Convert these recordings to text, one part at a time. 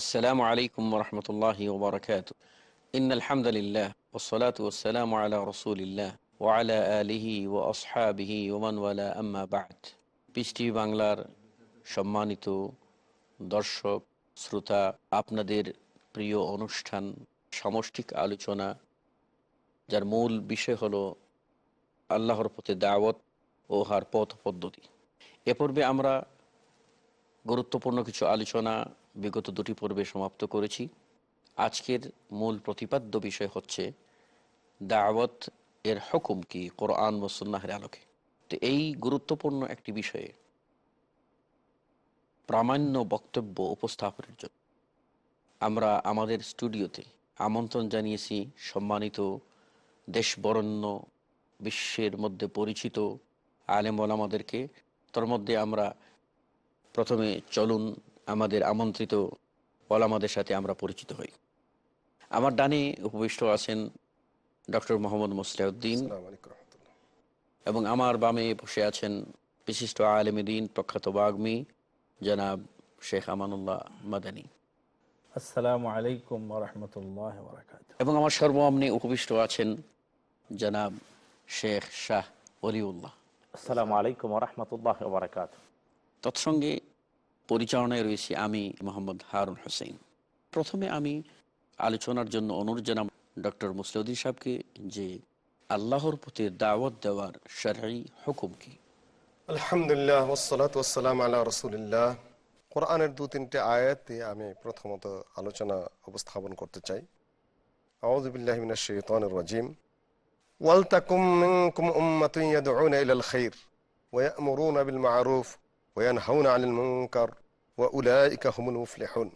আসসালামু আলাইকুম রহমতুল্লাহ ওবরাকাত ইন আলহামদুলিল্লাহ ওসলাত ওসালাম আলা রসুলিল্লাহ ওয়ালা আলিহি ও আসহাবিহি ওমানওয়ালা আম্মা বাদ পিস্টি বাংলার সম্মানিত দর্শক, শ্রোতা, আপনাদের প্রিয় অনুষ্ঠান, সমষ্টিক আলোচনা, যার মূল বিষয় হলো আল্লাহর পথে দাওয়াত ও হার পথ পদ্ধতি। এ পর্বে আমরা গুরুত্বপূর্ণ কিছু আলোচনা বিগত দুটি পর্বে সমাপ্ত করেছি। আজকের মূল প্রতিপাদ্য বিষয় হচ্ছে, দাওয়াত এর হকুম কি কোরআন ও সুন্নাহের আলোকে? তো এই গুরুত্বপূর্ণ একটি বিষয়ে প্রামাণ্য বক্তব্য উপস্থাপনের জন্য আমরা আমাদের স্টুডিওতে আমন্ত্রণ জানিয়েছি সম্মানিত দেশবরণ্য বিশ্বের মধ্যে পরিচিত আলেম আমাদেরকে তার মধ্যে আমরা প্রথমে চলুন আমাদের আমন্ত্রিত ওলামাদের সাথে আমরা পরিচিত হই। আমার ডানে উপবিষ্ট আছেন ডক্টর মোহাম্মদ মুসলাউদ্দিন। এবং আমার বামে বসে আছেন বিশিষ্ট আলমদিন প্রখ্যাত বাগ্মী জনাব শেখ আমানুল্লাহ মাদানী। আসসালামু আলাইকুম রহমতুল্লাহ এবং আমার সর্বমনে উপবিষ্ট আছেন জনাব শেখ শাহ অলিউল্লাহ আসসালামু আলাইকুম রহমতুল্লাহ তৎসঙ্গে পরিচালনায় রয়েছি আমি মোহাম্মদ হারুন হোসেন। প্রথমে আমি আলোচনার জন্য অনুরোধ জানাম ডক্টর মুসলিউদ্দিন সাহেবকে যে আল্লাহর প্রতি দাওয়াত দেওয়ার সারাই হুকুম কি। আলহামদুলিল্লাহ ওসালাত ওসালাম আল্লাহ রসুলিল্লাহ। কোরআনের দু তিনটে আয়াত আমি প্রথমত আলোচনা উপস্থাপন করতে চাই। আউজবিল্লাহমিনা শৈতানুর রাজিম। ওয়ালতাকুম মিনকুম উম্মাতুন ইয়াদউনা ইলাল খাইর ওয়ায়ামুরুনা বিল মা'রুফ। ওয়ানহাউনা আনিল মুনকার ওয়া উলাইকা হুমুল মুফলিহুন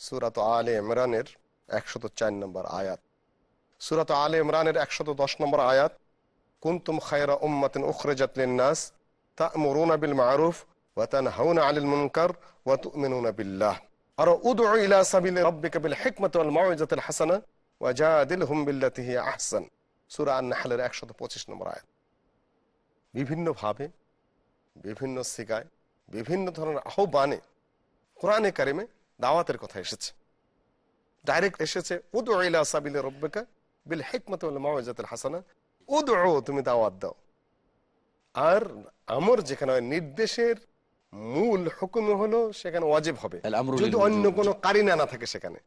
সূরাত আলে ইমরানের 104 নম্বর আয়াত সূরাত আলে ইমরানের 110 নম্বর আয়াত কুনতুম খায়রা উম্মাতিন উখরিজাত লিন-নাস তা'মুরুনা বিল মা'রুফ ওয়া তানহাউনা আনিল মুনকার ওয়া তু'মিনুনা বিল্লাহ আর উদউ ইলা সাবিলি রাব্বিকা বিল হিকমাতি ওয়াল মাউইজাতিল হাসানা ওয়া জাদিলহুম বিল্লাতি হিয়া আহসান সূরা আন-নাহলের 125 নম্বর আয়াত বিভিন্নভাবে বিভিন্ন সিগায় বিভিন্ন ধরনের আহ্বানে কোরআনে কারিমে দাওয়াতের কথা এসেছে। ডাইরেক্ট এসেছে উদউ ইলা সাবিলি রাব্বিকা বিল হিকমাতি মাউইজাতিল হাসানা। উদউ তুমি দাওয়াত দাও। আর আমর যেখানে হয় নির্দেশের মূল হুকুম হলো সেখানে ওয়াজিব হবে। যদি অন্য। কোনো কারিনা না থাকে সেখানে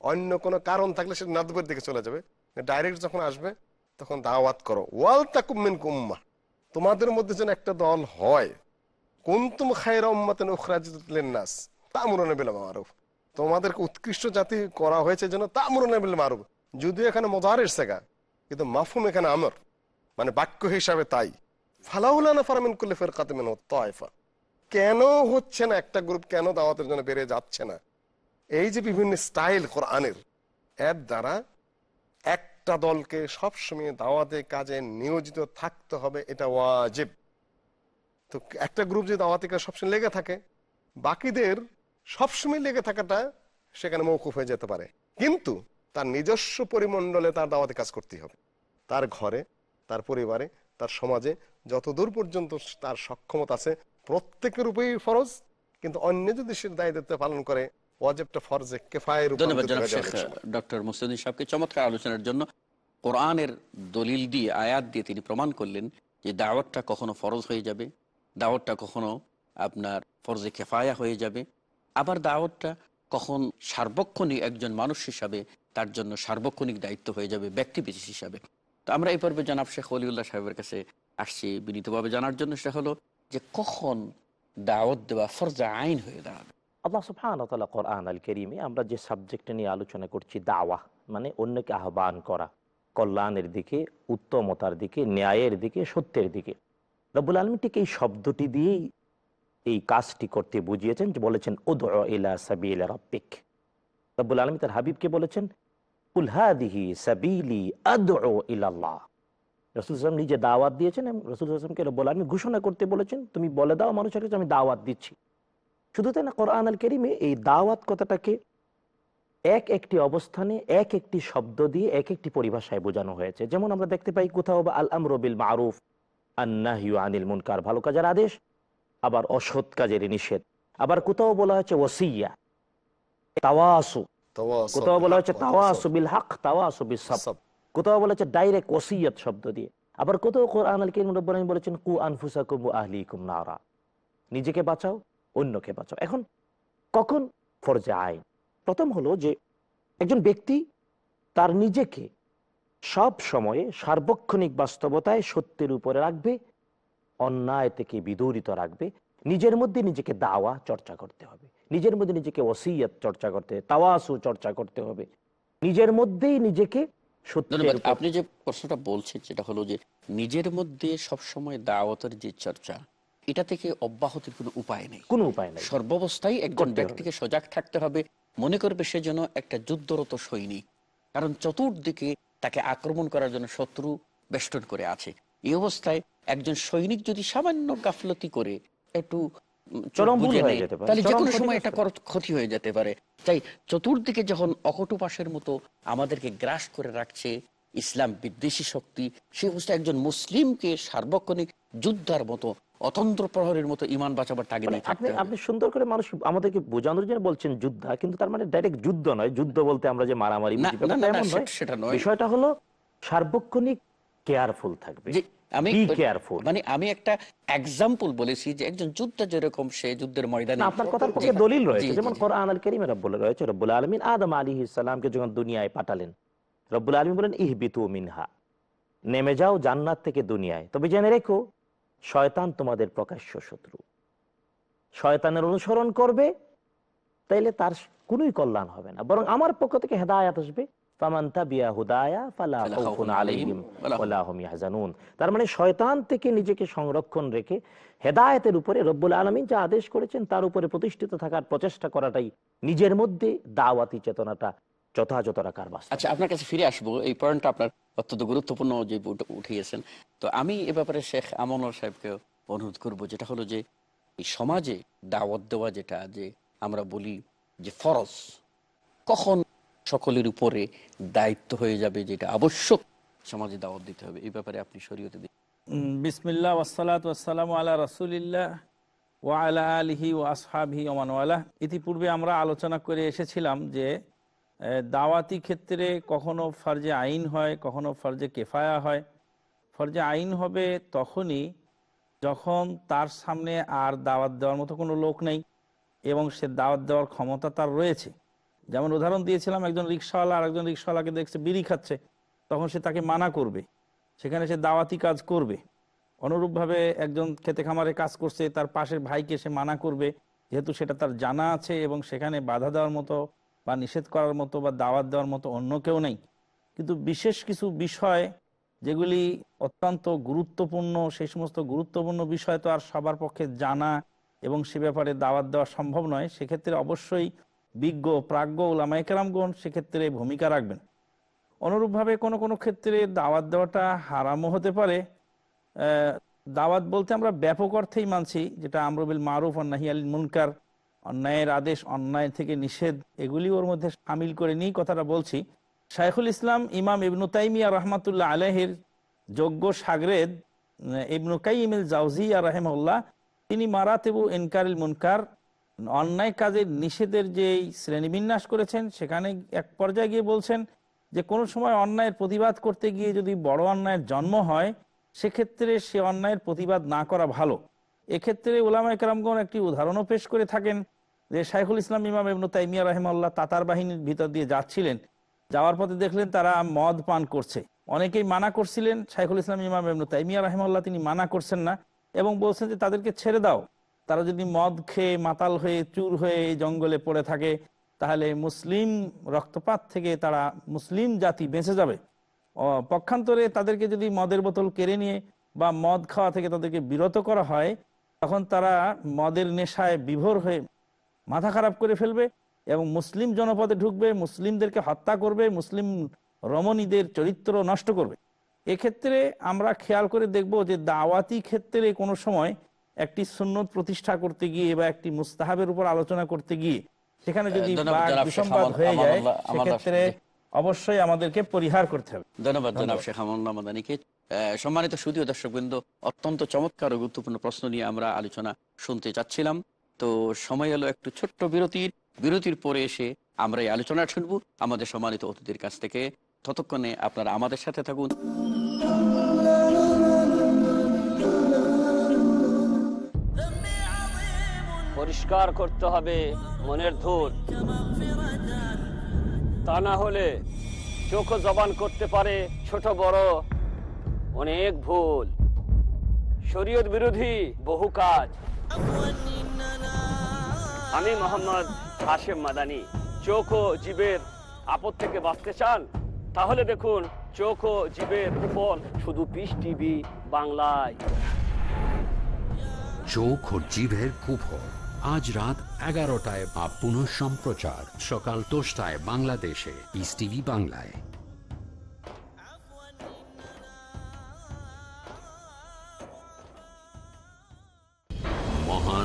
অন্য কোনো কারণ থাকলে সেটা নাদবের দিকে চলে যাবে। ডাইরেক্ট যখন আসবে তখন দাওয়াত করো। ওয়াল তাকুমিন কুম্মা তোমাদের মধ্যে যেন একটা দল হয় কুন্তুম খায়রা উম্মাতেন উখরাজিলেন নাস তামুরুনা বিল মারুফ। তোমাদেরকে উৎকৃষ্ট জাতি করা হয়েছে যেন তামুরুনা বিল মারুফ। যদিও এখানে মোদারের সেগা, কিন্তু মাফুম এখানে আমর। মানে বাক্য হিসাবে তাই। ফালাউলানা ফারামিন কুল্লি ফিরকাতিন মিনহু তায়ফা কেন হচ্ছে না একটা গ্রুপ কেন দাওয়াতের জন্য বেড়ে যাচ্ছে না? এই যে বিভিন্ন স্টাইল কোরআনের, এর দ্বারা একটা দলকে সবসময় দাওয়াতে কাজে নিয়োজিত থাকতে হবে, এটা ওয়াজিব। তো একটা গ্রুপ যদি দাওয়াতে কাজ সবসময় লেগে থাকে বাকিদের সবসময় লেগে থাকাটা সেখানে মৌকুফ হয়ে যেতে পারে। কিন্তু তার নিজস্ব পরিমণ্ডলে তার দাওয়াতে কাজ করতে হবে। তার ঘরে তার পরিবারে তার সমাজে যতদূর পর্যন্ত তার সক্ষমতা আছে প্রত্যেকের উপরেই ফরজ। কিন্তু অন্য যদি সে দায়িত্ব পালন করে ওয়াজেবটা ফরজে কেফায়ের ধন্যবাদ। ডক্টর মুসলিউদ্দিন সাহেবকে চমৎকার আলোচনার জন্য কোরআনের দলিল দিয়ে আয়াত দিয়ে তিনি প্রমাণ করলেন যে দাওয়াতটা কখনো ফরজ হয়ে যাবে। দাওয়াতটা কখনো আপনার ফরজে খেফায়া হয়ে যাবে। আবার দাওয়াতটা কখন সার্বক্ষণিক একজন মানুষ হিসাবে তার জন্য সার্বক্ষণিক দায়িত্ব হয়ে যাবে ব্যক্তি বিশেষ হিসাবে। তো আমরা এই পর্বে জনাব শেখ অলিউল্লাহ সাহেবের কাছে আসছি বিনীতভাবে জানার জন্য, সেটা হলো যে কখন দাওয়াত দেওয়া ফরজা আইন হয়ে দাঁড়াবে। আল্লাহ তালা কোরআন আল কেরিমে আমরা যে সাবজেক্টে নিয়ে আলোচনা করছি, দাওয়া মানে অন্যকে আহ্বান করা, কল্যাণের দিকে, উত্তমতার দিকে, ন্যায়ের দিকে, সত্যের দিকে রব্বুল আলমী ঠিক এই শব্দটি দিয়েই এই কাজটি করতে বুঝিয়েছেন যে বলেছেন ওদ রব্বিক। রব্বুল আলমী তার হাবিবকে বলেছেন নিজে দাওয়াত দিয়েছেন রব্বুল আলমী ঘোষণা করতে বলেছেন, তুমি বলে দাও মানুষের কাছে, আমি দাওয়াত দিচ্ছি। শুধু তাই না কোরআন আল কেরিমে এই দাওয়াত কথাটাকে এক একটি অবস্থানে, এক একটি শব্দ দিয়ে এক একটি পরিভাষায় বোঝানো হয়েছে। যেমন আমরা দেখতে পাই, কোথাও বা আল আমরবিল মারুফ। আন্নাহিউ আনিল মুনকার। ভালো কাজের আদেশ আবার অসৎ কাজের নিষেধ। আবার কোথাও বলা হচ্ছে ওসিয়া তাওয়াসু। কোথাও বলা ওয়া তাওয়াসু। বিল হক তাওয়াসু বিল সব। কোথাও বলা হচ্ছে ডাইরেক্ট ওসিয়ত শব্দ দিয়ে। আবার কোথাও কোরআন আল কারীম রব্বুল আলামিন বলেছেন কু আনফুসাকুম ওয়া আহলিকুম নারা। নিজেকে বাঁচাও অন্যকে বাঁচাও। এখন কখন ফরজে আইন? প্রথম হলো যে একজন ব্যক্তি তার নিজেকে সব সময়ে সার্বক্ষণিক বাস্তবতায় সত্যের উপরে রাখবে অন্যায় থেকে বিদূরিত রাখবে নিজের মধ্যে নিজেকে দাওয়া চর্চা করতে হবে। নিজের মধ্যে নিজেকে ওসিয়ত চর্চা করতে হবে তাওয়াসু চর্চা করতে হবে। নিজের মধ্যেই নিজেকে আপনি যে প্রশ্নটা বলছেন যেটা হলো যে নিজের মধ্যে সবসময় দাওয়াতের যে চর্চা এটা থেকে অব্যাহতির কোনো উপায় নেই। কোনো উপায় নেই। সর্বাবস্থায় একজন ব্যক্তিকে সজাগ থাকতে হবে। মনে করবে সে যেন একটা যুদ্ধরত সৈনিক। কারণ চতুর্দিকে তাকে আক্রমণ করার জন্য শত্রু বেষ্টন করে আছে। এই অবস্থায় একজন সৈনিক যদি সামান্য গাফলতি করে একটু উম, চোখ চরম ভুল বুজে নেয়, যেতে পারে, তাহলে যে কোনো সময় এটা ক্ষতি হয়ে যেতে পারে। তাই চতুর্দিকে যখন অকটুপাসের মতো আমাদেরকে গ্রাস করে রাখছে ইসলাম বিদ্বেষী শক্তি সে অবস্থায় একজন মুসলিমকে সার্বক্ষণিক যুদ্ধার মতো অতন্ত্র প্রহরের মতো ইমান বাঁচাবার তাগিদে মানে আপনি আপনি সুন্দর করে মানুষ আমাদেরকে বোঝানোর জন্য বলছেন যুদ্ধা কিন্তু তার মানে ডাইরেক্ট যুদ্ধ নয়। যুদ্ধ বলতে আমরা যে মারামারি। সেটা- নয়। বিষয়টা হলো সার্বক্ষণিক কেয়ারফুল থাকবে। আমি মানে আমি একটা এক্সাম্পল বলেছি যে একজন যুদ্ধ যেরকম সে যুদ্ধের ময়দানে আপনার কথার পক্ষে দলিল রয়েছে যেমন কোরআন আল করিমে রব্বুল রয়েছে রব্বুল আলমিন আদম আলী ইসলামকে যখন দুনিয়ায় পাঠালেন রব্বুল আলমিন বলেন ইহবিতু মিনহা নেমে যাও জান্নাত থেকে দুনিয়ায়। তবে জেনে রেখো শয়তান তোমাদের প্রকাশ্য শত্রু। শয়তানের অনুসরণ করবে তাইলে তার কোনোই কল্যাণ হবে না। বরং আমার পক্ষ থেকে হেদায়াত আসবে। তার মানে শয়তান থেকে নিজেকে সংরক্ষণ রেখে হেদায়েতের উপরে রব্বুল আলমিন যা আদেশ করেছেন তার উপরে প্রতিষ্ঠিত থাকার প্রচেষ্টা করাটাই নিজের মধ্যে দাওয়াতি চেতনাটা যথাযথ রাখার আচ্ছা আপনার কাছে ফিরে আসব। এই পয়েন্টটা আপনার অত্যন্ত গুরুত্বপূর্ণ যে উঠ- উঠিয়েছেন। তো আমি এ ব্যাপারে শেখ আমনুল সাহেবকে অনুরোধ করব যেটা হলো যে এই সমাজে দাওয়াত দেওয়া যেটা যে আমরা বলি যে ফরজ কখন সকলের উপরে দায়িত্ব হয়ে যাবে যেটা আবশ্যক সমাজে দাওয়াত দিতে হবে। এই ব্যাপারে আপনি শরীয়তে দিন। উম, বিসমিল্লাহ ওসালাত ওয়াসালাম আলা রসুলিল্লাহ ওয়া আলা আলিহি ও আসহাবহি ওমানওয়ালা ইতিপূর্বে আমরা আলোচনা করে এসেছিলাম যে দাওয়াতি ক্ষেত্রে কখনো ফরজে আইন হয়, কখনো ফরজে কেফায়া হয়। ফরজে আইন হবে তখনই যখন তার সামনে আর দাওয়াত দেওয়ার মতো কোনো লোক নেই এবং সে দাওয়াত দেওয়ার ক্ষমতা তার রয়েছে। যেমন উদাহরণ দিয়েছিলাম, একজন রিক্সাওয়ালা আর একজন রিক্সাওয়ালাকে দেখছে বিড়ি খাচ্ছে, তখন সে তাকে মানা করবে। সেখানে সে দাওয়াতি কাজ করবে। অনুরূপভাবে একজন খেতে খামারে কাজ করছে, তার পাশের ভাইকে সে মানা করবে, যেহেতু সেটা তার জানা আছে এবং সেখানে বাধা দেওয়ার মতো বা নিষেধ করার মতো বা দাওয়াত দেওয়ার মতো অন্য কেউ নেই। কিন্তু বিশেষ কিছু বিষয় যেগুলি অত্যন্ত গুরুত্বপূর্ণ সেই সমস্ত গুরুত্বপূর্ণ বিষয় তো আর সবার পক্ষে জানা এবং সে ব্যাপারে দাওয়াত দেওয়া সম্ভব নয়, সেক্ষেত্রে অবশ্যই বিজ্ঞ, প্রাজ্ঞ ওলামাইকেরামগণ সেক্ষেত্রে ভূমিকা রাখবেন। অনুরূপভাবে কোনো কোনো ক্ষেত্রে দাওয়াত দেওয়াটা হারামও হতে পারে। দাওয়াত বলতে আমরা ব্যাপক অর্থেই মানছি, যেটা আমরবিল মারুফ অন্নাহি আল মুনকার অন্যায়ের আদেশ, অন্যায় থেকে নিষেধ, এগুলি ওর মধ্যে সামিল করে নিয়েই কথাটা বলছি। শাইখুল ইসলাম, ইমাম ইবনু তাইমিয়া রহমাতুল্লাহ আলহের যোগ্য সাগরেদ ইবনু কাইমিল জাউজিয়া রাহেমউল্লাহ তিনি মারাতেবু ইনকারিল মুনকার, অন্যায় কাজের নিষেধের যে শ্রেণীবিন্যাস করেছেন, সেখানে এক পর্যায়ে গিয়ে বলছেন যে, কোনো সময় অন্যায়ের প্রতিবাদ করতে গিয়ে যদি বড় অন্যায়ের জন্ম হয়, সেক্ষেত্রে সে অন্যায়ের প্রতিবাদ না করা ভালো। এক্ষেত্রে উলামা একরামগণ একটি উদাহরণও পেশ করে থাকেন। যে শাইখুল ইসলাম ইমাম ইবনু তাইমিয়া রহমাল্লাহ তাতার বাহিনীর ভিতর দিয়ে যাচ্ছিলেন, যাওয়ার পথে দেখলেন তারা মদ পান করছে। অনেকেই মানা করছিলেন, শাইখুল ইসলাম ইমাম এমনু তাইমিয়া রাহিমাল্লাহ তিনি মানা করছেন না এবং বলছেন যে তাদেরকে ছেড়ে দাও। তারা যদি মদ খেয়ে মাতাল হয়ে, চুর হয়ে এই জঙ্গলে পড়ে থাকে, তাহলে মুসলিম রক্তপাত থেকে তারা মুসলিম জাতি বেঁচে যাবে। পক্ষান্তরে তাদেরকে যদি মদের বোতল কেড়ে নিয়ে বা মদ খাওয়া থেকে তাদেরকে বিরত করা হয়, তখন তারা মদের নেশায় বিভোর হয়ে মাথা খারাপ করে ফেলবে এবং মুসলিম জনপদে ঢুকবে মুসলিমদেরকে হত্যা করবে মুসলিম রমণীদের চরিত্র নষ্ট করবে। এক্ষেত্রে আমরা খেয়াল করে দেখব যে দাওয়াতি ক্ষেত্রে কোনো সময় একটি সুন্নত প্রতিষ্ঠা করতে গিয়ে বা একটি মুস্তাহাবের উপর আলোচনা করতে গিয়ে সেখানে যদি বিসম্বাদ হয়ে যায় সেক্ষেত্রে অবশ্যই আমাদেরকে পরিহার করতে হবে। ধন্যবাদ জনাব। শেখ মাদানিকে আহ, সম্মানিত সুদীয় দর্শকবৃন্দ অত্যন্ত চমৎকার ও গুরুত্বপূর্ণ প্রশ্ন নিয়ে আমরা আলোচনা শুনতে চাচ্ছিলাম। তো সময় হলো একটু ছোট্ট বিরতির। বিরতির পরে এসে আমরা এই আলোচনা শুনব আমাদের সম্মানিত অতিথির কাছ থেকে। ততক্ষণে আপনারা আমাদের সাথে থাকুন। পরিষ্কার করতে হবে মনের ধূল। তা না হলে চোখ জবান করতে পারে ছোট বড় অনেক ভুল। শরীয়ত বিরোধী বহু কাজ। আমি মোহাম্মদ হাশেম মাদানি, চোখ ও জীবের আপদ থেকে বাঁচতে চান? তাহলে দেখুন, চোখ ও জীবের উপর শুধু পিস টিভি বাংলায়। চোখ ও জিভের কুফল। আজ রাত এগারোটায় বা পুনঃ সম্প্রচার সকাল দশটায় বাংলাদেশে পিস টিভি বাংলায়।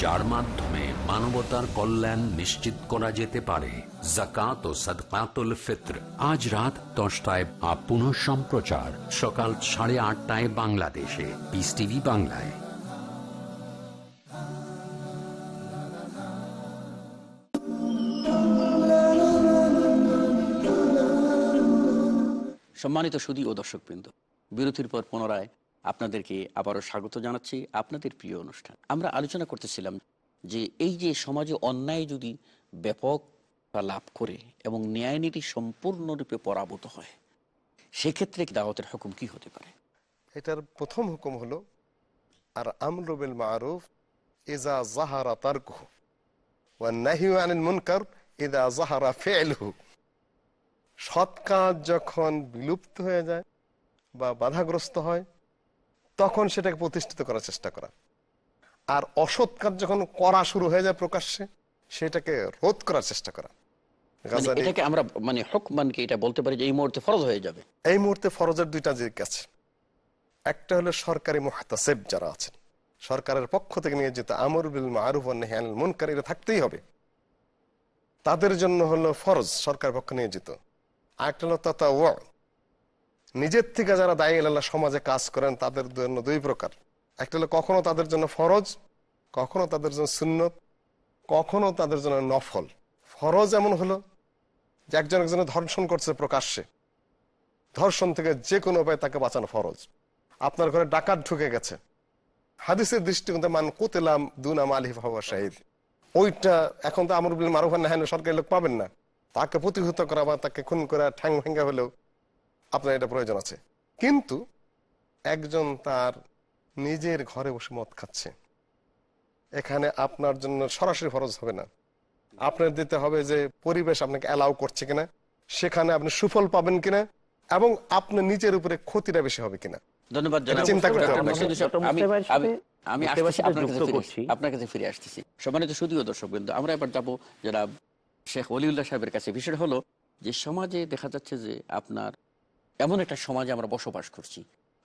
যার মাধ্যমে মানবতার কল্যাণ নিশ্চিত করা যেতে পারে। জাকাত ও সদকাতুল ফিত্র। আজ রাত দশটায় বা পুনঃ সম্প্রচার। সকাল সাড়ে আটটায় বাংলাদেশে। পিস টিভি বাংলায়। সম্মানিত সুদী ও দর্শকবৃন্দ, বিরতির পর পুনরায় আপনাদেরকে আবারও স্বাগত জানাচ্ছি আপনাদের প্রিয় অনুষ্ঠান। আমরা আলোচনা করতেছিলাম যে এই যে সমাজে অন্যায় যদি ব্যাপক লাভ করে এবং ন্যায় নীতি সম্পূর্ণরূপে পরাভূত হয়, সেক্ষেত্রে দাওয়াতের হুকুম কি হতে পারে? এটার প্রথম হুকুম হলো, আর আমরুবিল মারুফ ইজা জাহারা নাহিউ আনিল মুনকার ইদা জাহারা ফি'লুহু সৎ কাজ যখন বিলুপ্ত হয়ে যায় বা বাধাগ্রস্ত হয় তখন সেটাকে প্রতিষ্ঠিত করার চেষ্টা করা। আর অসৎ কাজ যখন করা শুরু হয়ে যায় প্রকাশ্যে সেটাকে রোধ করার চেষ্টা করা। মানে এটাকে আমরা মানে হুকমানকে এটা বলতে পারি যে এই মুহূর্তে ফরজ হয়ে যাবে? এই মুহূর্তে ফরজের দুইটা দিক আছে। একটা হলো সরকারি মুহতাসেব যারা আছেন। সরকারের পক্ষ থেকে নিয়োজিত আমর বিল মারুফ মুনকার থাকতেই হবে। তাদের জন্য হলো ফরজ সরকার পক্ষ নিয়োজিত। আরেকটা হলো তথা ও নিজের থেকে যারা দায়ী আল্লাহ সমাজে কাজ করেন, তাদের জন্য দুই প্রকার। একটা হলো কখনো তাদের জন্য ফরজ, কখনো তাদের জন্য সুন্নত, কখনো তাদের জন্য নফল। ফরজ এমন হলো যে একজন একজনের ধর্ষণ করছে প্রকাশ্যে। ধর্ষণ থেকে যে কোনো উপায়ে তাকে বাঁচানো ফরজ। আপনার ঘরে ডাকাত ঢুকে গেছে। হাদিসের দৃষ্টিকোণে মান কুতেলাম দুনাম আলি হওয়া শাহিদ। ওইটা এখন তো আমর বিল মারুফান সরকারি লোক পাবেন না। তাকে প্রতিহত করা বা তাকে খুন করা ঠ্যাং ভেঙ্গা হলেও আপনার এটা প্রয়োজন আছে। কিন্তু একজন তার নিজের ঘরে বসে মদ খাচ্ছে। এখানে আপনার জন্য সরাসরি ফরজ হবে না। আপনার দিতে হবে যে পরিবেশ আপনাকে অ্যালাউ করছে কিনা সেখানে আপনি সুফল পাবেন কিনা এবং আপনার নিজের উপরে ক্ষতিটা বেশি হবে কিনা। ধন্যবাদ চিন্তা করতে আমি আপনার কাছে ফিরে আপনার কাছে ফিরে আসতেছি। সম্মানিত সুদীয় দর্শক বিন্দু আমরা এবার যাব যারা শেখ অলিউল্লাহ সাহেবের কাছে। বিষয়টা হলো যে সমাজে দেখা যাচ্ছে যে আপনার এমন একটা সমাজে আমরা বসবাস করছি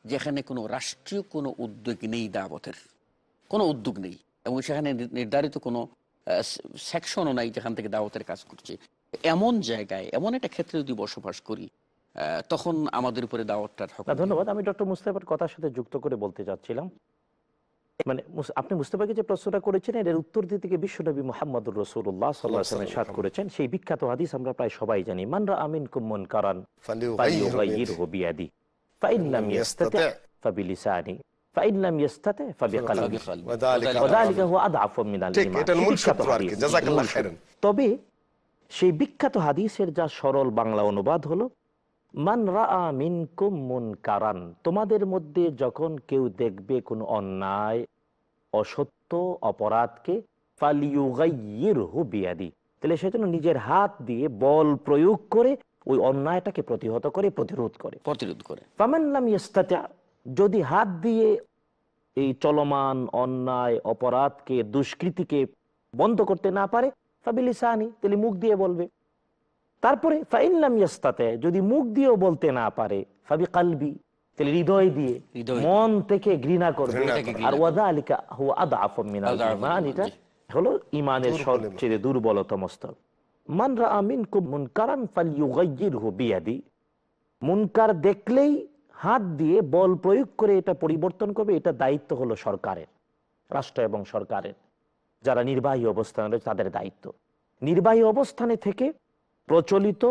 যেখানে কোনো রাষ্ট্রীয় কোনো উদ্যোগ নেই দাবতের কোনো উদ্যোগ নেই এবং সেখানে নির্ধারিত কোনো সেকশনও নাই যেখান থেকে দাওয়াতের কাজ করছে। এমন জায়গায় এমন একটা ক্ষেত্রে যদি বসবাস করি তখন আমাদের উপরে দাওয়াতটা ধন্যবাদ। আমি ডক্টর মুস্তাফার কথার সাথে যুক্ত করে বলতে চাচ্ছিলাম। মানে আপনি বুঝতে পারেন যে প্রশ্নটা করেছেন এর উত্তর দিতে গিয়ে বিশ্বনবী মোহাম্মদুর রসুল্লাহ সাল্লাহ সাদ করেছেন। সেই বিখ্যাত হাদিস আমরা প্রায় সবাই জানি মানরা আমিন কুমন কারান হবিয়াদি ফাইনাম ইয়াস্তাতে ফাবিলিসানি তবে সেই বিখ্যাত হাদিসের যা সরল বাংলা অনুবাদ হলো মান রাআ মিনকুম মুনকারান তোমাদের মধ্যে যখন কেউ দেখবে কোনো অন্যায় অসত্য অপরাধকে ফালিউগাইয়িরহু বিয়াদি। তাহলে সেজন্য নিজের হাত দিয়ে বল প্রয়োগ করে ওই অন্যায়টাকে প্রতিহত করে প্রতিরোধ করে। প্রতিরোধ করে। ফামান্লাম ইস্তাতা যদি হাত দিয়ে এই চলমান অন্যায় অপরাধকে দুষ্কৃতিকে বন্ধ করতে না পারে ফাবিলিসানি তাহলে মুখ দিয়ে বলবে। তারপরে ফাইনলাম ইস্তাতে যদি মুখ দিয়েও বলতে না পারে ফাবি কালবি তাহলে হৃদয় দিয়ে মন থেকে ঘৃণা করবে। ঘৃণা থেকে ঘৃণা আর ওয়াদা আলিকা হুয়া আদআফু মিনাল এটা হলো ইমানের সবচেয়ে দুর্বলতম স্তর। মান রাআ মিনকুম মুনকারান ফালইউগাইয়িরহু বিয়াদি মুনকার দেখলেই হাত দিয়ে বল প্রয়োগ করে এটা পরিবর্তন করবে এটা দায়িত্ব হলো সরকারের রাষ্ট্র এবং সরকারের। যারা নির্বাহী অবস্থানে রয়েছে তাদের দায়িত্ব। নির্বাহী অবস্থানে থেকে প্রচলিত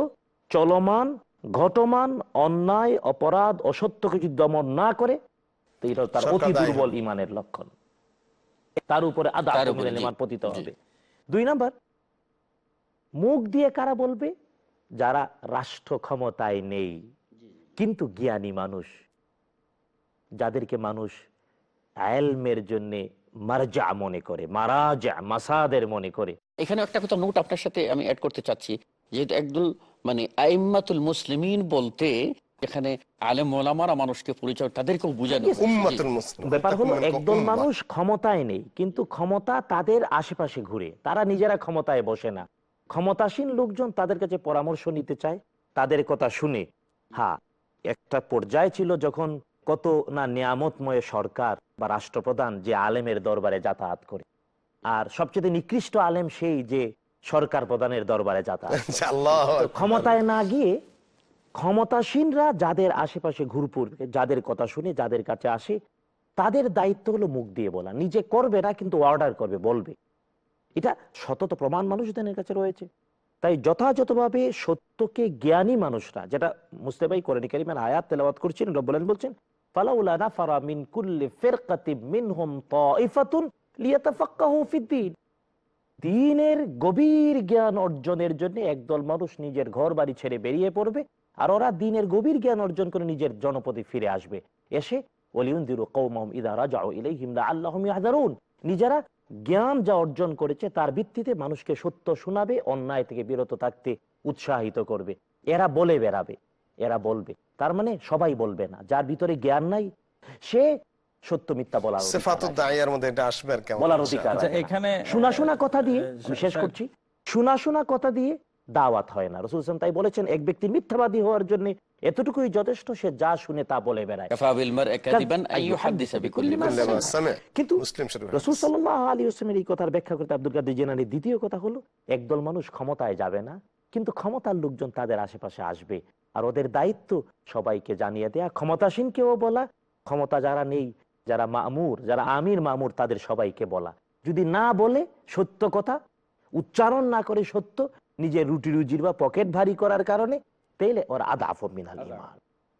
চলমান ঘটমান অন্যায় অপরাধ অসত্যকে যদি দমন না করে তো এটা তার অতি দুর্বল ইমানের লক্ষণ। তার উপরে আদা ইমান পতিত হবে। দুই নাম্বার মুখ দিয়ে কারা বলবে? যারা রাষ্ট্র ক্ষমতায় নেই কিন্তু জ্ঞানী মানুষ যাদেরকে মানুষ আলমের জন্য মারজা মনে করে মারাজা মাসাদের মনে করে। এখানে একটা কথা নোট আপনার সাথে আমি অ্যাড করতে চাচ্ছি। যেহেতু একদল মানে আইম্মাতুল মুসলিমিন বলতে এখানে আলেম ওলামারা মানুষকে পরিচয় তাদেরকেও বুঝানো হয়েছে। উম্মাতুল মুসলিম। ব্যাপার হলো একদল মানুষ ক্ষমতায় নেই কিন্তু ক্ষমতা তাদের আশেপাশে ঘুরে। তারা নিজেরা ক্ষমতায় বসে না। ক্ষমতাসীন লোকজন তাদের কাছে পরামর্শ নিতে চায় তাদের কথা শুনে। হ্যাঁ একটা পর্যায়ে ছিল যখন কত না নিয়ামতময় সরকার বা রাষ্ট্রপ্রধান যে আলেমের দরবারে যাতায়াত করে। আর সবচেয়ে নিকৃষ্ট আলেম সেই যে সরকার প্রধানের দরবারে যাতায়াত ক্ষমতায় না গিয়ে ক্ষমতাসীনরা যাদের আশেপাশে ঘুরপুর যাদের কথা শুনে যাদের কাছে আসে তাদের দায়িত্ব হলো মুখ দিয়ে বলা। নিজে করবে না কিন্তু অর্ডার করবে বলবে। এটা শতত প্রমাণ মানুষদের কাছে রয়েছে। তাই যথাযথভাবে সত্যকে জ্ঞানী মানুষরা যেটা মুস্তেবাই করেন কারিমের আয়াত তেলাওয়াত করছেন রব্বুল বলছেন ফালাউলা নাফারা মিন কুল্লি ফিরকাতিম মিনহুম তাইফাতুন লিয়াতাফাক্কাহু ফিদ্দীন দিনের গভীর জ্ঞান অর্জনের জন্য একদল মানুষ নিজের ঘর বাড়ি ছেড়ে বেরিয়ে পড়বে, আর ওরা দিনের গভীর জ্ঞান অর্জন করে নিজের জনপদে ফিরে আসবে। এসে নিজেরা জ্ঞান যা অর্জন করেছে, তার ভিত্তিতে মানুষকে সত্য শোনাবে, অন্যায় থেকে বিরত থাকতে উৎসাহিত করবে। এরা বলে বেড়াবে, এরা বলবে। তার মানে সবাই বলবে না, যার ভিতরে জ্ঞান নাই, সে সত্য মিথ্যা বলার মধ্যে এটা আসবে আর কেমন বলার অধিকার আচ্ছা এখানে শোনা শোনা কথা দিয়ে আমি শেষ করছি। শোনা শোনা কথা দিয়ে দাওয়াত হয় না। রসুল ইসলাম তাই বলেছেন এক ব্যক্তি মিথ্যাবাদী হওয়ার জন্য এতটুকুই যথেষ্ট সে যা শুনে তা বলে বেড়ায়। কিন্তু মুসলিম শরীফ রসুল সাল্লাহ আলী হোসেনের এই কথার ব্যাখ্যা করতে আব্দুল কাদের জেনানি দ্বিতীয় কথা হলো একদল মানুষ ক্ষমতায় যাবে না কিন্তু ক্ষমতার লোকজন তাদের আশেপাশে আসবে। আর ওদের দায়িত্ব সবাইকে জানিয়ে দেয়া ক্ষমতাসীনকেও বলা ক্ষমতা যারা নেই যারা মামুর যারা আমির মামুর তাদের সবাইকে বলা। যদি না বলে সত্য কথা উচ্চারণ না করে সত্য নিজের রুটি রুজির বা পকেট ভারী করার কারণে তাইলে ওর আদাফ মিনাল ইমান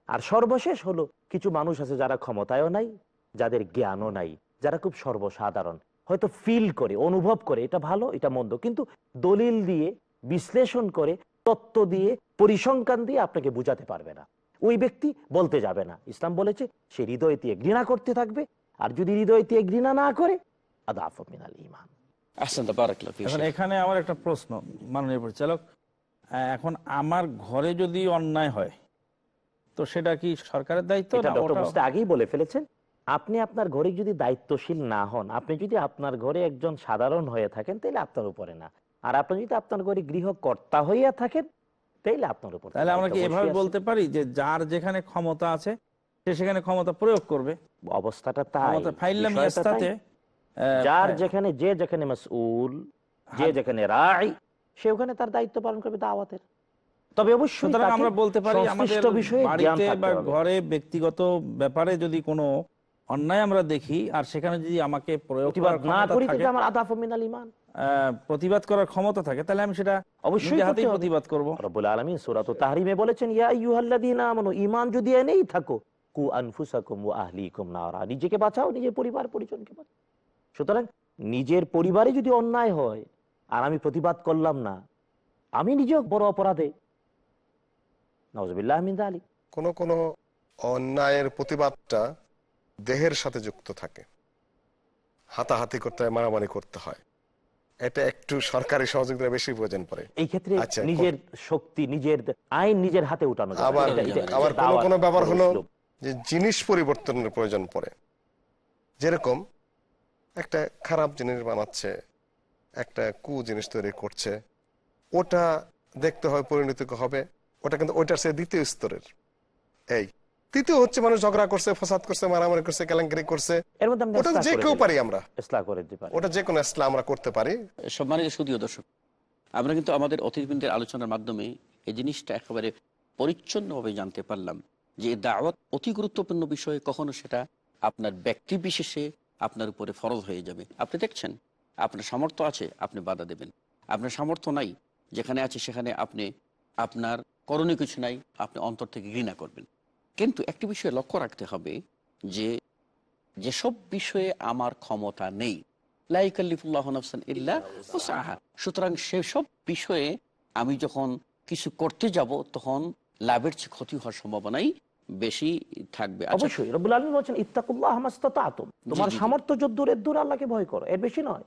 আর সর্বশেষ হলো কিছু মানুষ আছে যারা ক্ষমতায়ও নাই যাদের জ্ঞানও নাই যারা খুব সর্বসাধারণ। হয়তো ফিল করে অনুভব করে এটা ভালো এটা মন্দ কিন্তু দলিল দিয়ে বিশ্লেষণ করে তত্ত্ব দিয়ে পরিসংখ্যান দিয়ে আপনাকে বুঝাতে পারবে না। ওই ব্যক্তি বলতে যাবে না। ইসলাম বলেছে সে হৃদয় দিয়ে ঘৃণা করতে থাকবে আর যদি হৃদয় দিয়ে ঘৃণা না করে ইমান। এখন এখানে আমার একটা প্রশ্ন মাননীয় পরিচালক এখন আমার ঘরে যদি অন্যায় হয় তো সেটা কি সরকারের দায়িত্ব আগেই বলে ফেলেছেন আপনি আপনার ঘরে যদি দায়িত্বশীল না হন আপনি যদি আপনার ঘরে একজন সাধারণ হয়ে থাকেন তাহলে আপনার উপরে না। আর আপনি যদি আপনার ঘরে গৃহকর্তা হইয়া থাকেন তাইলে আপনার উপর তাহলে আমরা কি এভাবে বলতে পারি যে যার যেখানে ক্ষমতা আছে সে সেখানে ক্ষমতা প্রয়োগ করবে? অবস্থাটা তাই। যার যেখানে যে যেখানে মাসউল যে যেখানে রাই সে ওখানে তার দায়িত্ব পালন করবে দাওয়াতের। তবে অবশ্যই আমরা বলতে পারি আমাদের বাড়িতে বা ঘরে ব্যক্তিগত ব্যাপারে যদি কোনো অন্যায় আমরা দেখি আর সেখানে যদি আমাকে প্রয়োগ না করি আমার আদাফ মিনাল ইমান প্রতিবাদ করার ক্ষমতা থাকে তাহলে আমি সেটা অবশ্যই হাতেই প্রতিবাদ করব। রব্বুল আলামিন সূরা তো তাহরিমে বলেছেন ইয়া আইয়ুহাল্লাযীনা আমানু ঈমান যদি এনেই থাকো কু আনফুসাকুম ওয়া আহলিকুম নারা নিজেকে বাঁচাও নিজের পরিবার পরিজনকে বাঁচাও। সুতরাং নিজের পরিবারে যদি অন্যায় হয় আর আমি প্রতিবাদ করলাম না আমি নিজেও বড় অপরাধে। নওয়াজবিল্লাহ মিন যালিক। কোনো কোনো অন্যায়ের প্রতিবাদটা দেহের সাথে যুক্ত থাকে। হাতাহাতি করতে হয় মারামারি করতে হয়। এটা একটু সরকারি সহযোগিতা বেশি প্রয়োজন পড়ে। এই ক্ষেত্রে আচ্ছা, নিজের শক্তি নিজের আইন নিজের হাতে উঠানো আবার আবার কোনো কোনো ব্যাপার হলো যে জিনিস পরিবর্তনের প্রয়োজন পড়ে। যেরকম একটা খারাপ জিনিস বানাচ্ছে একটা কু জিনিস তৈরি করছে ওটা দেখতে হয় পরিণতি হবে ওটা কিন্তু ওইটার সে দ্বিতীয় স্তরের। এই তৃতীয় হচ্ছে মানুষ ঝগড়া করছে ফসাদ করছে মারামারি করছে কেলেঙ্কারি করছে। ওটা যে কেউ পারি আমরা। ওটা যে কোনো ইসলাম আমরা করতে পারি। সম্মানিত সুদীয় দর্শক আমরা কিন্তু আমাদের অতিথিবৃন্দের আলোচনার মাধ্যমে এই জিনিসটা একেবারে পরিচ্ছন্নভাবে জানতে পারলাম যে দাওয়াত অতি গুরুত্বপূর্ণ বিষয়ে কখনো সেটা আপনার ব্যক্তি বিশেষে আপনার উপরে ফরজ হয়ে যাবে। আপনি দেখছেন আপনার সামর্থ্য আছে আপনি বাধা দেবেন। আপনার সামর্থ্য নাই যেখানে আছে সেখানে আপনি আপনার করণীয় কিছু নাই আপনি অন্তর থেকে ঘৃণা করবেন। কিন্তু একটি বিষয়ে লক্ষ্য রাখতে হবে যে যেসব বিষয়ে আমার ক্ষমতা নেই। ইল্লা। সুতরাং সেসব বিষয়ে আমি যখন কিছু করতে যাব তখন লাভের চেয়ে ক্ষতি হওয়ার সম্ভাবনাই বেশি থাকবে। আচ্ছা, অবশ্যই। রব্বুল আলমী বলছেন ইত্তাকুল্লাহ তোমার। সামর্থ্য যদ্দূরের দূর আল্লাহকে ভয় করো এর বেশি নয়।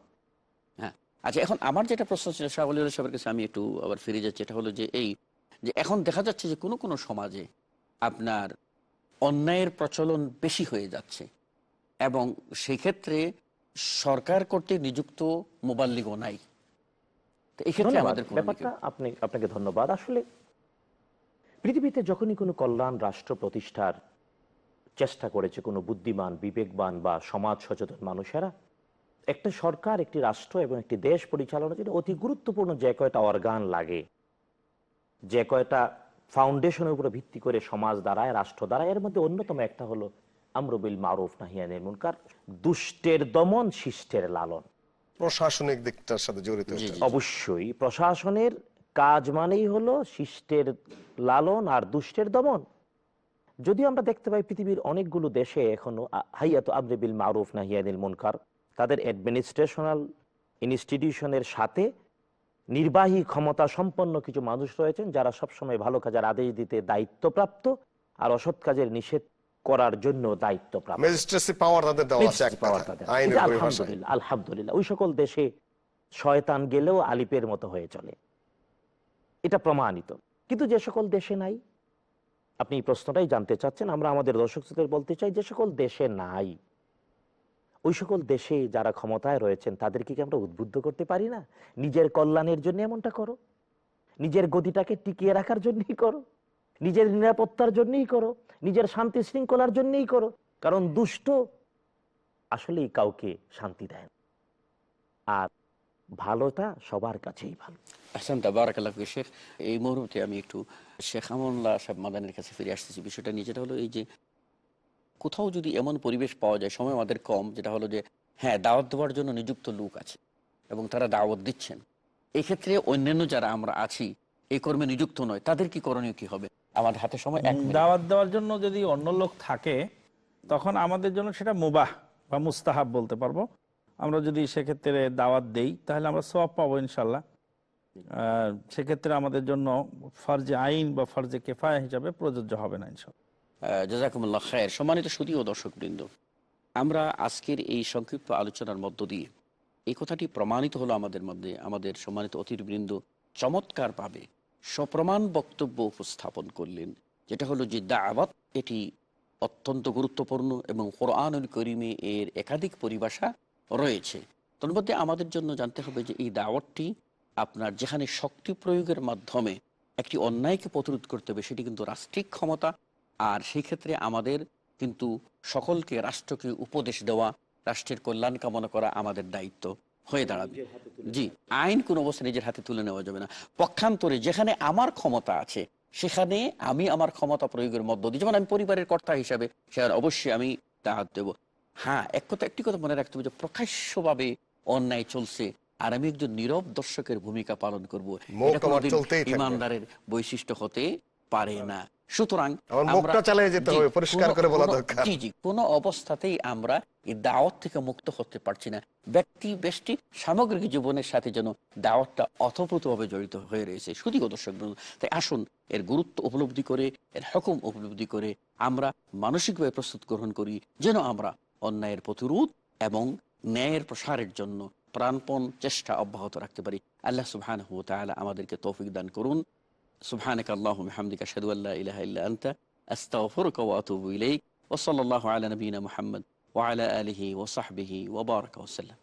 হ্যাঁ। আচ্ছা এখন আমার যেটা প্রশ্ন ছিল শাহ আলী সাহেবের কাছে আমি একটু আবার ফিরে যাচ্ছি। এটা হলো যে এই যে এখন দেখা যাচ্ছে যে কোনো কোনো সমাজে আপনার অন্যায়ের প্রচলন বেশি হয়ে যাচ্ছে এবং সেই ক্ষেত্রে সরকার কর্তৃক নিযুক্ত মোবাল্লিগও নাই। আপনি আপনাকে ধন্যবাদ। আসলে পৃথিবীতে যখনই কোনো কল্যাণ রাষ্ট্র প্রতিষ্ঠার চেষ্টা করেছে কোনো বুদ্ধিমান বিবেকবান বা সমাজ সচেতন মানুষেরা একটা সরকার একটি রাষ্ট্র এবং একটি দেশ পরিচালনার জন্য অতি গুরুত্বপূর্ণ যে কয়টা অর্গান লাগে যে কয়টা ফাউন্ডেশনের উপরে ভিত্তি করে সমাজ দাঁড়ায় রাষ্ট্র দাঁড়ায় এর মধ্যে অন্যতম একটা হলো আমরবিল মারুফ নাহিয়ানের মুনকার দুষ্টের দমন শিষ্টের লালন। প্রশাসনিক দিকটার সাথে জড়িত। অবশ্যই প্রশাসনের কাজ মানেই হলো শিষ্টের লালন আর দুষ্টের দমন। যদিও আমরা দেখতে পাই পৃথিবীর অনেকগুলো দেশে এখনও হাইয়াত আবরেবিল মারুফ নাহিয়ানিল মুনকার তাদের অ্যাডমিনিস্ট্রেশনাল ইনস্টিটিউশনের সাথে নির্বাহী ক্ষমতা সম্পন্ন কিছু মানুষ রয়েছেন যারা সবসময় ভালো কাজের আদেশ দিতে দায়িত্বপ্রাপ্ত আর অসৎ কাজের নিষেধ করার জন্য দায়িত্বপ্রাপ্ত। আলহামদুলিল্লাহ আলহামদুলিল্লাহ ওই সকল দেশে শয়তান গেলেও আলিপের মতো হয়ে চলে। এটা প্রমাণিত। কিন্তু যে সকল দেশে নাই আপনি এই প্রশ্নটাই জানতে চাচ্ছেন আমরা আমাদের দর্শক শ্রোতাদের বলতে চাই যে সকল দেশে নাই ওই সকল দেশে যারা ক্ষমতায় রয়েছেন, তাদেরকে কি আমরা উদ্বুদ্ধ করতে পারি না? নিজের কল্যাণের জন্য এমনটা করো। নিজের গতিটাকে টিকিয়ে রাখার জন্যই করো। নিজের নিরাপত্তার জন্যই করো। নিজের শান্তি শৃঙ্খলার জন্যই করো। কারণ দুষ্ট আসলেই কাউকে শান্তি দেয় আর ভালোটা সবার কাছেই ভালো। শেখ, এই মুহূর্তে আমি একটু শেখ আমল্লাহ সাহেব মাদানের কাছে ফিরে আসতেছি। বিষয়টা নিয়ে যেটা হলো এই যে কোথাও যদি এমন পরিবেশ পাওয়া যায়, সময় আমাদের কম, যেটা হলো যে হ্যাঁ দাওয়াত দেওয়ার জন্য নিযুক্ত লোক আছে এবং তারা দাওয়াত দিচ্ছেন। এক্ষেত্রে অন্যান্য যারা আমরা আছি, এই কর্মে নিযুক্ত নয়, তাদের কি করণীয় কি হবে? আমার হাতে সময় দাওয়াত দেওয়ার জন্য যদি অন্য লোক থাকে, তখন আমাদের জন্য সেটা মুবাহ বা মুস্তাহাব বলতে পারব। আমরা যদি সেক্ষেত্রে দাওয়াত দেই, তাহলে আমরা সব পাবো ইনশাল্লাহ সেক্ষেত্রে আমাদের জন্য ফরজে আইন বা ফরজে কেফায়া হিসাবে প্রযোজ্য হবে না ইনশাল্লাহ জাজাকুমুল্লাহ খায়ের সম্মানিত সুদী ও দর্শকবৃন্দ, আমরা আজকের এই সংক্ষিপ্ত আলোচনার মধ্য দিয়ে এই কথাটি প্রমাণিত হলো আমাদের মধ্যে, আমাদের সম্মানিত অতিথিবৃন্দ চমৎকার পাবে সপ্রমাণ বক্তব্য উপস্থাপন করলেন, যেটা হলো যে দাওয়াত এটি অত্যন্ত গুরুত্বপূর্ণ এবং কোরআনুল করিমে এর একাধিক পরিভাষা রয়েছে। তোর মধ্যে আমাদের জন্য জানতে হবে যে এই দাওয়াতটি আপনার যেখানে শক্তি প্রয়োগের মাধ্যমে একটি অন্যায়কে প্রতিরোধ করতে হবে, সেটি কিন্তু রাষ্ট্রিক ক্ষমতা আর সেই ক্ষেত্রে আমাদের কিন্তু সকলকে রাষ্ট্রকে উপদেশ দেওয়া রাষ্ট্রের কল্যাণ কামনা করা আমাদের দায়িত্ব। হয়ে দাঁড়াবে। জি আইন কোন অবস্থা নিজের হাতে তুলে নেওয়া যাবে না। পক্ষান্তরে যেখানে আমার ক্ষমতা আছে সেখানে আমি আমার ক্ষমতা প্রয়োগের মধ্য দিয়ে যেমন আমি পরিবারের কর্তা হিসাবে সে অবশ্যই আমি দাওয়াত দেব। হ্যাঁ এক কথা একটি কথা মনে রাখতে হবে যে প্রকাশ্যভাবে অন্যায় চলছে আর আমি একজন নীরব দর্শকের ভূমিকা পালন করব। ইমানদারের বৈশিষ্ট্য হতে পারে না। সুতরাং আমরা- মুখটা চালিয়ে যেতে হবে, পরিষ্কার করে বলা দরকার। জি জি কোনো অবস্থাতেই আমরা এই দাওয়াত থেকে মুক্ত হতে পারছি না। ব্যক্তি সামগ্রিক জীবনের সাথে যেন দাওয়াতটা জড়িত হয়ে রয়েছে। শুধুও দর্শক তাই আসুন এর গুরুত্ব উপলব্ধি করে এর হুকুম উপলব্ধি করে আমরা মানসিকভাবে প্রস্তুত গ্রহণ করি যেন আমরা অন্যায়ের প্রতিরোধ এবং ন্যায়ের প্রসারের জন্য প্রাণপণ চেষ্টা অব্যাহত রাখতে পারি। আল্লাহ তাআলা আমাদেরকে তৌফিক দান করুন। سبحانك اللهم وبحمدك أشهد أن لا إله إلا أنت أستغفرك وأتوب إليك وصلى الله على نبينا محمد وعلى آله وصحبه وبارك وسلم.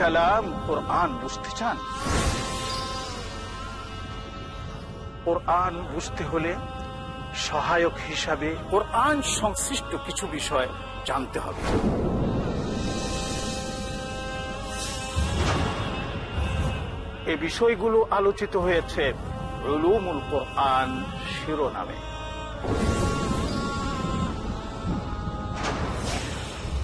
কালাম কোরআন বুঝতে চান? বুঝতে হলে সহায়ক হিসাবে কোরআন সংশ্লিষ্ট কিছু বিষয় জানতে হবে। এ বিষয়গুলো আলোচিত হয়েছে উলুমুল কোরআন শিরোনামে।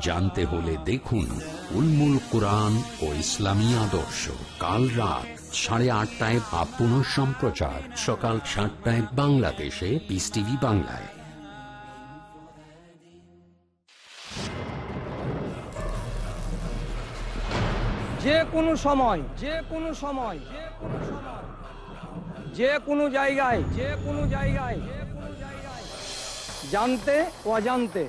জানতে হলে দেখুন উলমুল কোরআন ও ইসলামী আদর্শ। কাল রাত সাড়ে আটটায় বা পুনঃ সম্প্রচার। সকাল সাতটায় বাংলাদেশে পিস টিভি বাংলায়। যে কোনো সময়, যে কোনো সময়, যে কোনো সময় যে কোনো জায়গায়, যে কোনো জায়গায়, জানতে অজান্তে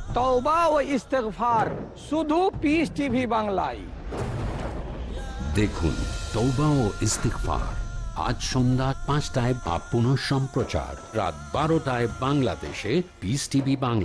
ও শুধু পিস টিভি বাংলায়। দেখুন তৌবা ও ইস্তিকফার আজ সন্ধ্যা পাঁচটায় বা পুনঃ সম্প্রচার রাত বারোটায় বাংলাদেশে পিস টিভি বাংলা।